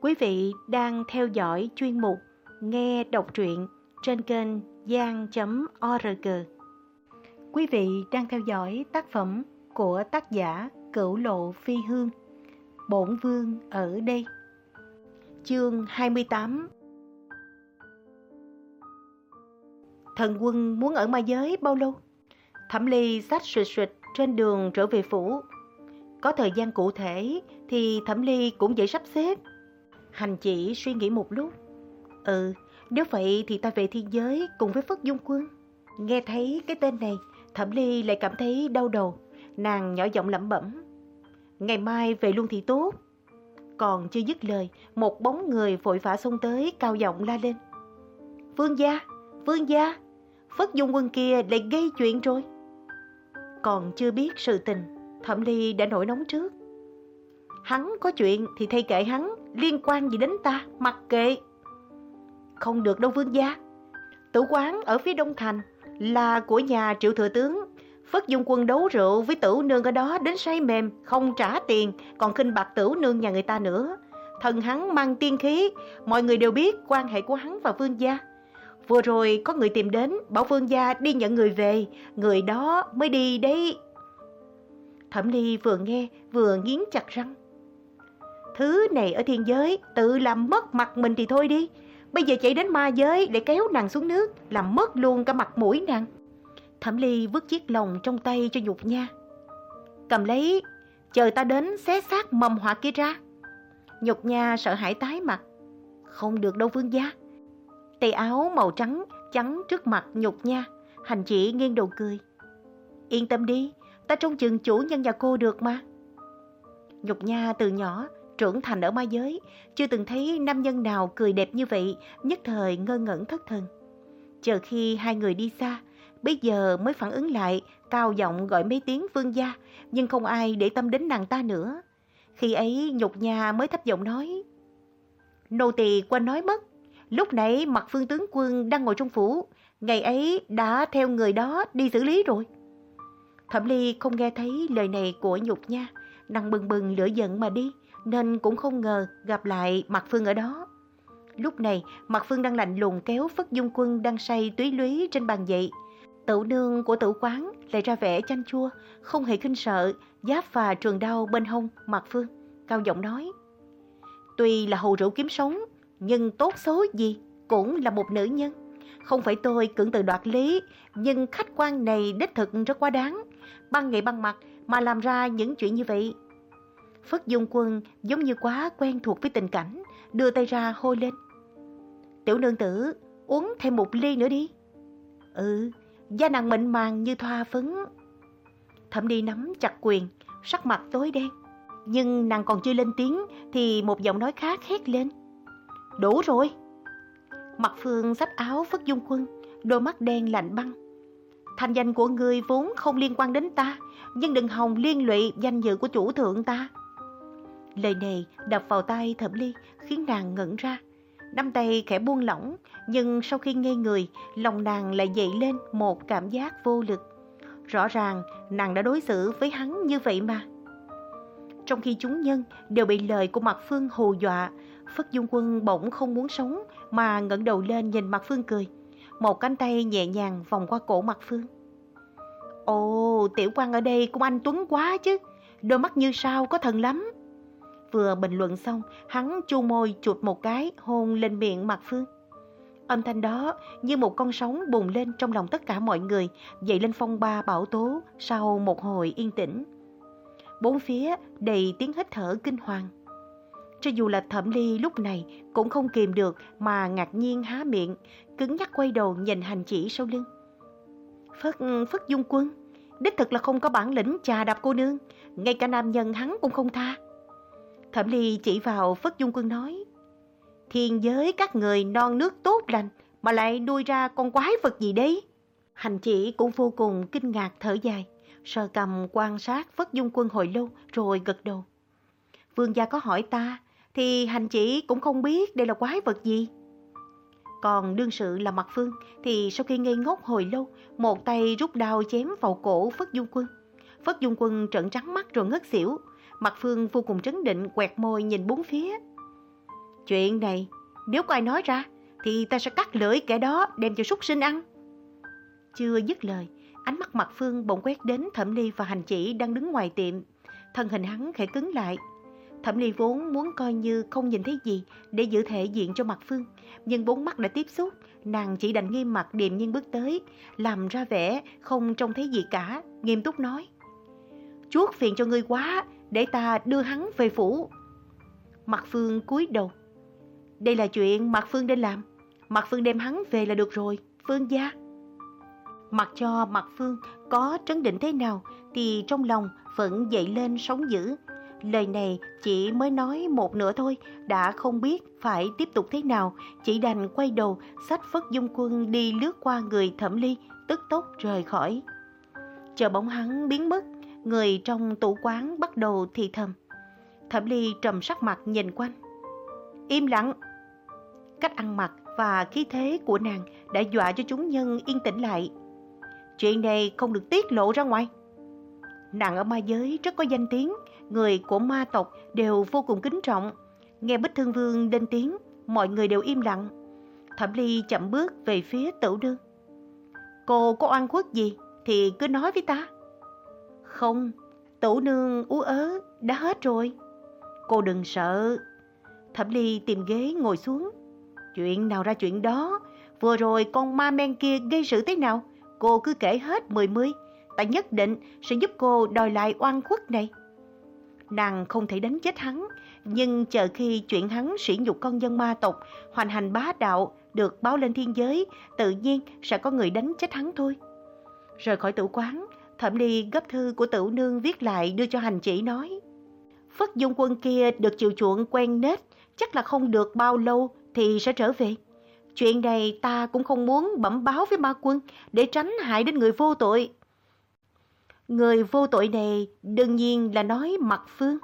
Quý vị đang theo dõi chuyên mục Nghe đọc truyện trên kênh gian.org. Quý vị đang theo dõi tác phẩm của tác giả Cửu Lộ Phi Hương, Bổn Vương ở đây. Chương 28 Thần quân muốn ở ma giới bao lâu? Thẩm Ly sách sụt sụt trên đường trở về phủ. Có thời gian cụ thể thì Thẩm Ly cũng dễ sắp xếp. Hành chỉ suy nghĩ một lúc. Ừ, nếu vậy thì ta về thiên giới cùng với Phất Dung Quân. Nghe thấy cái tên này, Thẩm Ly lại cảm thấy đau đầu. Nàng nhỏ giọng lẩm bẩm. Ngày mai về luôn thì tốt. Còn chưa dứt lời, một bóng người vội vã xông tới cao giọng la lên. Vương gia, vương gia, Phất Dung Quân kia lại gây chuyện rồi. Còn chưa biết sự tình, Thẩm Ly đã nổi nóng trước. Hắn có chuyện thì thay kệ hắn, liên quan gì đến ta, mặc kệ. Không được đâu vương gia. Tử quán ở phía đông thành là của nhà triệu thừa tướng. Phất Dung Quân đấu rượu với tử nương ở đó đến say mềm, không trả tiền, còn khinh bạc tử nương nhà người ta nữa. Thần hắn mang tiên khí, mọi người đều biết quan hệ của hắn và vương gia. Vừa rồi có người tìm đến, bảo vương gia đi nhận người về, người đó mới đi đấy. Thẩm Ly vừa nghe vừa nghiến chặt răng. Thứ này ở thiên giới, tự làm mất mặt mình thì thôi đi. Bây giờ chạy đến ma giới để kéo nàng xuống nước, làm mất luôn cả mặt mũi nàng. Thẩm Ly vứt chiếc lồng trong tay cho nhục nha. Cầm lấy, chờ ta đến xé xác mầm họa kia ra. Nhục nha sợ hãi tái mặt. Không được đâu vương gia. Tay áo màu trắng trắng trước mặt nhục nha, hành chỉ nghiêng đầu cười. Yên tâm đi, ta trông chừng chủ nhân nhà cô được mà. Nhục nha từ nhỏ trưởng thành ở ma giới, chưa từng thấy nam nhân nào cười đẹp như vậy, nhất thời ngơ ngẩn thất thần. Chờ khi hai người đi xa, bây giờ mới phản ứng lại, cao giọng gọi mấy tiếng vương gia, nhưng không ai để tâm đến nàng ta nữa. Khi ấy nhục nha mới thấp giọng nói, Nô tỳ quên nói mất, lúc nãy mặt phương tướng quân đang ngồi trong phủ, ngày ấy đã theo người đó đi xử lý rồi. Thẩm Ly không nghe thấy lời này của nhục nha, nàng bừng bừng lửa giận mà đi, nên cũng không ngờ gặp lại Mạc Phương ở đó. Lúc này, Mạc Phương đang lạnh lùng kéo Phất Dung Quân đang say túy lúy trên bàn dậy. Tửu nương của tử quán lại ra vẻ chanh chua, không hề kinh sợ, giáp và trường đau bên hông Mạc Phương, cao giọng nói. Tuy là hồ rượu kiếm sống, nhưng tốt xấu gì cũng là một nữ nhân. Không phải tôi cưỡng từ đoạt lý, nhưng khách quan này đích thực rất quá đáng. Băng ngày băng mặt mà làm ra những chuyện như vậy Phất Dung Quân giống như quá quen thuộc với tình cảnh, đưa tay ra hôi lên. Tiểu nương tử, uống thêm một ly nữa đi. Ừ, da nàng mịn màng như thoa phấn. Thẩm đi nắm chặt quyền, sắc mặt tối đen. Nhưng nàng còn chưa lên tiếng thì một giọng nói khác hét lên. Đủ rồi. Mặt phương xách áo Phất Dung Quân, đôi mắt đen lạnh băng. Thành danh của người vốn không liên quan đến ta, nhưng đừng hòng liên lụy danh dự của chủ thượng ta. Lời này đập vào tay thẩm ly khiến nàng ngẩn ra. Nắm tay khẽ buông lỏng, nhưng sau khi ngây người, lòng nàng lại dậy lên một cảm giác vô lực. Rõ ràng nàng đã đối xử với hắn như vậy mà. Trong khi chúng nhân đều bị lời của Mạc Phương hù dọa, Phất Dung Quân bỗng không muốn sống mà ngẩng đầu lên nhìn Mạc Phương cười. Một cánh tay nhẹ nhàng vòng qua cổ Mạc Phương. Ồ, tiểu quan ở đây cũng anh Tuấn quá chứ. Đôi mắt như sao có thần lắm. Vừa bình luận xong, hắn chu môi chuột một cái hôn lên miệng Mạc Phương. Âm thanh đó như một con sóng bùng lên trong lòng tất cả mọi người, dậy lên phong ba bão tố sau một hồi yên tĩnh. Bốn phía đầy tiếng hít thở kinh hoàng. Cho dù là thẩm ly lúc này cũng không kìm được mà ngạc nhiên há miệng, cứng nhắc quay đầu nhìn hành chỉ sau lưng. Phất, Phất Dung Quân, đích thực là không có bản lĩnh trà đạp cô nương, ngay cả nam nhân hắn cũng không tha. Thẩm Ly chỉ vào Phất Dung Quân nói, Thiên giới các người non nước tốt lành mà lại nuôi ra con quái vật gì đấy? Hành chỉ cũng vô cùng kinh ngạc thở dài, sờ cầm quan sát Phất Dung Quân hồi lâu rồi gật đầu. Vương gia có hỏi ta, thì hành chỉ cũng không biết đây là quái vật gì. Còn đương sự là Mặt Phương thì sau khi ngây ngốc hồi lâu, một tay rút đao chém vào cổ Phất Dung Quân. Phất Dung Quân trợn trắng mắt rồi ngất xỉu, Mặt Phương vô cùng trấn định quẹt môi nhìn bốn phía. Chuyện này, nếu có ai nói ra, thì ta sẽ cắt lưỡi kẻ đó đem cho súc sinh ăn. Chưa dứt lời, ánh mắt mặt Phương bỗng quét đến Thẩm Ly và Hành Chỉ đang đứng ngoài tiệm. Thân hình hắn khẽ cứng lại. Thẩm Ly vốn muốn coi như không nhìn thấy gì để giữ thể diện cho mặt Phương, nhưng bốn mắt đã tiếp xúc, nàng chỉ đành nghiêm mặt điềm nhiên bước tới, làm ra vẻ không trông thấy gì cả, nghiêm túc nói. Chuốt phiền cho ngươi quá, để ta đưa hắn về phủ. Mặt Phương cúi đầu. Đây là chuyện Mặt Phương nên làm. Mặt Phương đem hắn về là được rồi, Phương gia. Mặc cho Mặt Phương có trấn định thế nào thì trong lòng vẫn dậy lên sóng dữ. Lời này chỉ mới nói một nửa thôi, đã không biết phải tiếp tục thế nào, chỉ đành quay đầu, sách phất dung quân đi lướt qua người thẩm ly, tức tốc rời khỏi. Chờ bóng hắn biến mất, người trong tủ quán bắt đầu thì thầm. Thẩm ly trầm sắc mặt nhìn quanh. Im lặng. Cách ăn mặc và khí thế của nàng đã dọa cho chúng nhân yên tĩnh lại. Chuyện này không được tiết lộ ra ngoài. Nàng ở ma giới rất có danh tiếng, người của ma tộc đều vô cùng kính trọng. Nghe Bích Thương Vương lên tiếng, mọi người đều im lặng. Thẩm Ly chậm bước về phía tử đương. Cô có oan khuất gì thì cứ nói với ta. Không, tủ nương ú ớ, đã hết rồi. Cô đừng sợ. Thẩm Ly tìm ghế ngồi xuống. Chuyện nào ra chuyện đó, vừa rồi con ma men kia gây sự thế nào, cô cứ kể hết mười mươi. Ta nhất định sẽ giúp cô đòi lại oan khuất này. Nàng không thể đánh chết hắn, nhưng chờ khi chuyện hắn sỉ nhục con dân ma tộc, hoành hành bá đạo, được báo lên thiên giới, tự nhiên sẽ có người đánh chết hắn thôi. Rời khỏi tử quán, Thẩm Ly gấp thư của tử nương viết lại đưa cho hành chỉ nói. Phất dung quân kia được chiều chuộng quen nết, chắc là không được bao lâu thì sẽ trở về. Chuyện này ta cũng không muốn bẩm báo với ma quân để tránh hại đến người vô tội. Người vô tội này đương nhiên là nói mặt phương.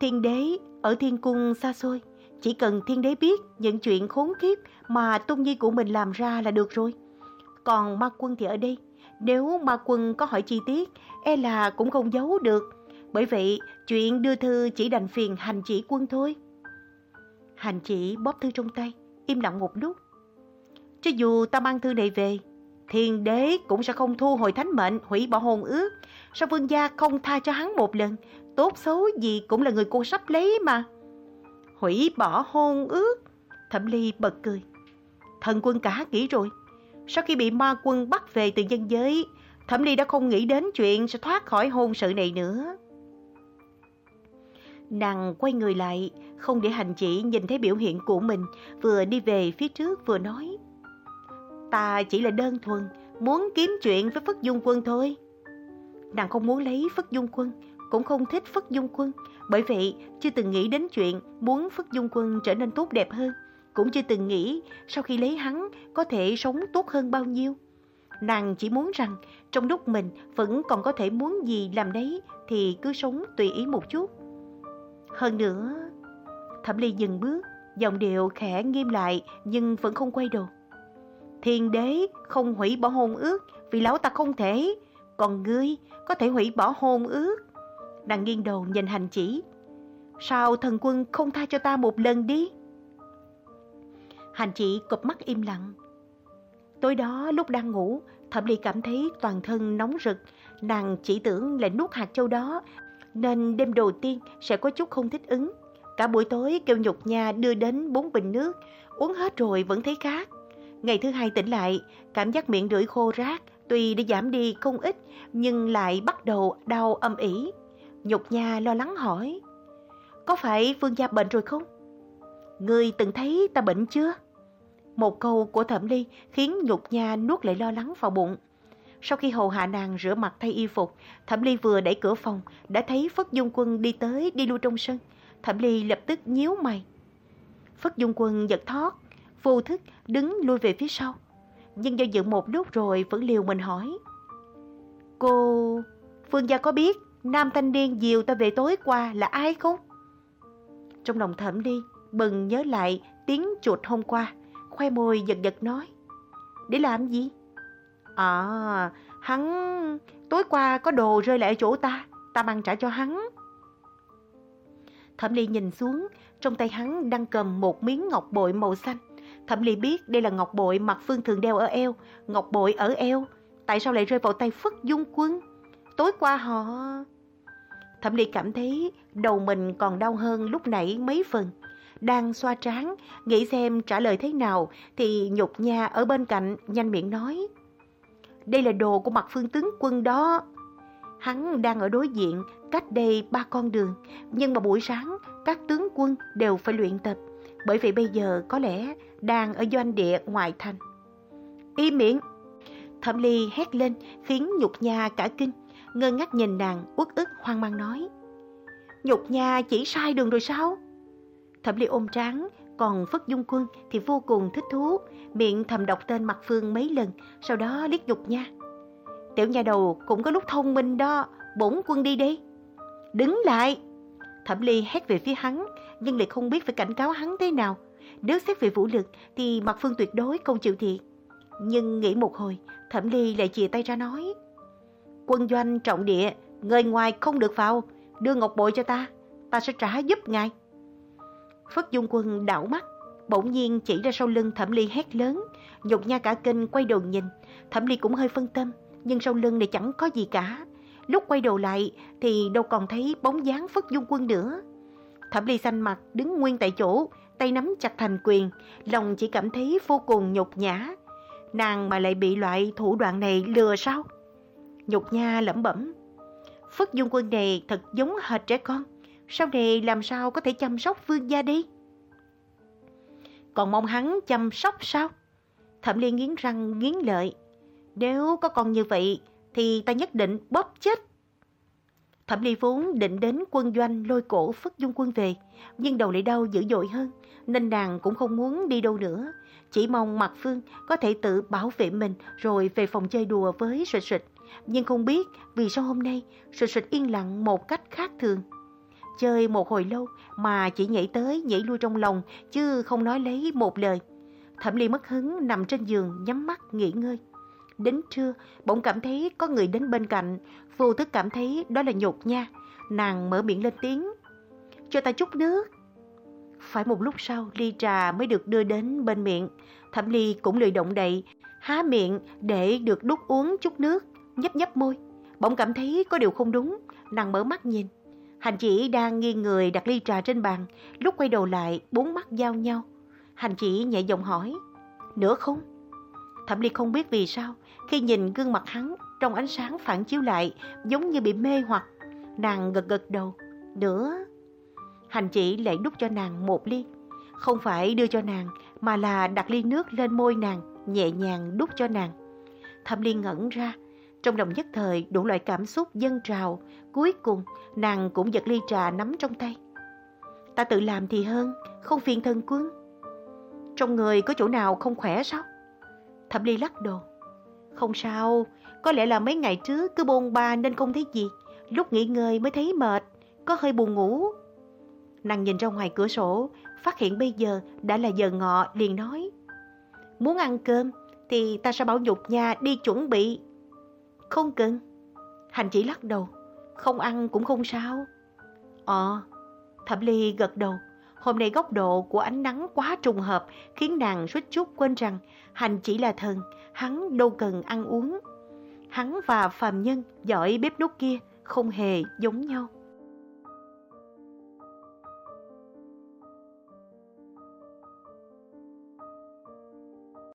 Thiên đế ở thiên cung xa xôi, chỉ cần thiên đế biết những chuyện khốn kiếp mà Tôn nhi của mình làm ra là được rồi. Còn ma quân thì ở đây, nếu ma quân có hỏi chi tiết, e là cũng không giấu được. Bởi vậy, chuyện đưa thư chỉ đành phiền hành chỉ quân thôi. Hành chỉ bóp thư trong tay, im lặng một lúc. Cho dù ta mang thư này về, thiên đế cũng sẽ không thu hồi thánh mệnh, hủy bỏ hôn ước. Sao vương gia không tha cho hắn một lần, tốt xấu gì cũng là người cô sắp lấy mà. Hủy bỏ hôn ước, thẩm ly bật cười. Thần quân cả nghĩ rồi, sau khi bị ma quân bắt về từ nhân giới, Thẩm Ly đã không nghĩ đến chuyện sẽ thoát khỏi hôn sự này nữa. Nàng quay người lại, không để hành chỉ nhìn thấy biểu hiện của mình, vừa đi về phía trước vừa nói. Ta chỉ là đơn thuần, muốn kiếm chuyện với Phất Dung Quân thôi. Nàng không muốn lấy Phất Dung Quân, cũng không thích Phất Dung Quân, bởi vậy chưa từng nghĩ đến chuyện muốn Phất Dung Quân trở nên tốt đẹp hơn, cũng chưa từng nghĩ sau khi lấy hắn có thể sống tốt hơn bao nhiêu. Nàng chỉ muốn rằng trong lúc mình vẫn còn có thể muốn gì làm đấy thì cứ sống tùy ý một chút. Hơn nữa, Thẩm Ly dừng bước, giọng điệu khẽ nghiêm lại nhưng vẫn không quay đầu. Thiên đế không hủy bỏ hôn ước vì lão ta không thể, còn ngươi có thể hủy bỏ hôn ước. Nàng nghiêng đầu nhìn hành chỉ. Sao thần quân không tha cho ta một lần đi? Hành chị cụp mắt im lặng. Tối đó lúc đang ngủ, Thẩm Ly cảm thấy toàn thân nóng rực, nàng chỉ tưởng là nuốt hạt châu đó, nên đêm đầu tiên sẽ có chút không thích ứng. Cả buổi tối kêu nhục nha đưa đến bốn bình nước, uống hết rồi vẫn thấy khát. Ngày thứ hai tỉnh lại, cảm giác miệng rưỡi khô rác, tuy đã giảm đi không ít, nhưng lại bắt đầu đau âm ỉ. Nhục nha lo lắng hỏi, có phải Phương Gia bệnh rồi không? Ngươi từng thấy ta bệnh chưa? Một câu của thẩm ly khiến nhục nha nuốt lại lo lắng vào bụng. Sau khi hầu hạ nàng rửa mặt thay y phục, Thẩm Ly vừa đẩy cửa phòng, đã thấy Phất Dung Quân đi tới đi lui trong sân. Thẩm Ly lập tức nhíu mày. Phất Dung Quân giật thoát vô thức đứng lui về phía sau. Nhưng do dự một lúc rồi vẫn liều mình hỏi. Cô... Phương Gia có biết nam thanh niên diều ta về tối qua là ai không? Trong lòng Thẩm Ly bừng nhớ lại tiếng chuột hôm qua, khoe môi giật giật nói. Để làm gì? À, hắn... Tối qua có đồ rơi lại ở chỗ ta, ta mang trả cho hắn. Thẩm Ly nhìn xuống, trong tay hắn đang cầm một miếng ngọc bội màu xanh. Thẩm Ly biết đây là ngọc bội mặt Phương thường đeo ở eo, ngọc bội ở eo. Tại sao lại rơi vào tay Phất Dung Quân? Tối qua họ... Thẩm Ly cảm thấy đầu mình còn đau hơn lúc nãy mấy phần. Đang xoa trán, nghĩ xem trả lời thế nào thì nhục nha ở bên cạnh nhanh miệng nói. Đây là đồ của mặt phương tướng quân đó. Hắn đang ở đối diện, cách đây ba con đường, nhưng mà buổi sáng các tướng quân đều phải luyện tập, bởi vì bây giờ có lẽ đang ở doanh địa ngoại thành. Im miệng! Thẩm Ly hét lên, khiến nhục nha cả kinh, ngơ ngác nhìn nàng, uất ức hoang mang nói. Nhục nha chỉ sai đường rồi sao? Thẩm Ly ôm tráng, còn Phất Dung Quân thì vô cùng thích thú, miệng thầm đọc tên mặt phương mấy lần, sau đó liếc nhục nha. Tiểu nhà đầu cũng có lúc thông minh đó, bổn quân đi đi. Đứng lại! Thẩm Ly hét về phía hắn, nhưng lại không biết phải cảnh cáo hắn thế nào. Nếu xét về vũ lực thì mặt phương tuyệt đối không chịu thiệt. Nhưng nghĩ một hồi, Thẩm Ly lại chìa tay ra nói. Quân doanh trọng địa, người ngoài không được vào, đưa ngọc bội cho ta, ta sẽ trả giúp ngài. Phất Dung Quân đảo mắt, bỗng nhiên chỉ ra sau lưng Thẩm Ly hét lớn. Nhục nha cả kinh quay đầu nhìn, Thẩm Ly cũng hơi phân tâm, nhưng sau lưng này chẳng có gì cả. Lúc quay đầu lại thì đâu còn thấy bóng dáng Phất Dung Quân nữa. Thẩm Ly xanh mặt đứng nguyên tại chỗ, tay nắm chặt thành quyền, lòng chỉ cảm thấy vô cùng nhục nhã. Nàng mà lại bị loại thủ đoạn này lừa sao? Nhục nha lẩm bẩm. Phất Dung Quân này thật giống hệt trẻ con sau này làm sao có thể chăm sóc vương gia đi? Còn mong hắn chăm sóc sao? Thẩm Liên nghiến răng nghiến lợi. Nếu có con như vậy thì ta nhất định bóp chết. Thẩm Ly vốn định đến quân doanh lôi cổ Phất Dung Quân về, nhưng đầu lại đau dữ dội hơn, nên nàng cũng không muốn đi đâu nữa. Chỉ mong Mạc Phương có thể tự bảo vệ mình rồi về phòng chơi đùa với Sụt Sụt. Nhưng không biết vì sao hôm nay Sụt Sụt yên lặng một cách khác thường. Chơi một hồi lâu mà chỉ nhảy tới nhảy lui trong lòng chứ không nói lấy một lời. Thẩm Ly mất hứng nằm trên giường nhắm mắt nghỉ ngơi. Đến trưa, bỗng cảm thấy có người đến bên cạnh, vô thức cảm thấy đó là nhột nha. Nàng mở miệng lên tiếng. Cho ta chút nước. Phải một lúc sau, ly trà mới được đưa đến bên miệng. Thẩm Ly cũng lười động đậy, há miệng để được đút uống chút nước, nhấp nhấp môi. Bỗng cảm thấy có điều không đúng, nàng mở mắt nhìn. Hành chỉ đang nghiêng người đặt ly trà trên bàn, lúc quay đầu lại, bốn mắt giao nhau. Hành chỉ nhẹ giọng hỏi, nữa không? Thẩm Ly không biết vì sao, khi nhìn gương mặt hắn trong ánh sáng phản chiếu lại, giống như bị mê hoặc. Nàng gật gật đầu, nữa. Hành chỉ lại đút cho nàng một ly. Không phải đưa cho nàng, mà là đặt ly nước lên môi nàng, nhẹ nhàng đút cho nàng. Thẩm Ly ngẩn ra, trong lòng nhất thời đủ loại cảm xúc dâng trào, cuối cùng nàng cũng giật ly trà nắm trong tay. Ta tự làm thì hơn, không phiền thân quân. Trong người có chỗ nào không khỏe sao? Thẩm ly lắc đầu. Không sao, có lẽ là mấy ngày trước cứ bôn ba nên không thấy gì. Lúc nghỉ ngơi mới thấy mệt, có hơi buồn ngủ. Nàng nhìn ra ngoài cửa sổ, phát hiện bây giờ đã là giờ ngọ liền nói. Muốn ăn cơm thì ta sẽ bảo nhục nhà đi chuẩn bị không cần. Hành chỉ lắc đầu. Không ăn cũng không sao. Ờ, Thẩm Ly gật đầu. Hôm nay góc độ của ánh nắng quá trùng hợp khiến nàng suýt chút quên rằng hành chỉ là thần, hắn đâu cần ăn uống. Hắn và phàm nhân giỏi bếp nút kia không hề giống nhau.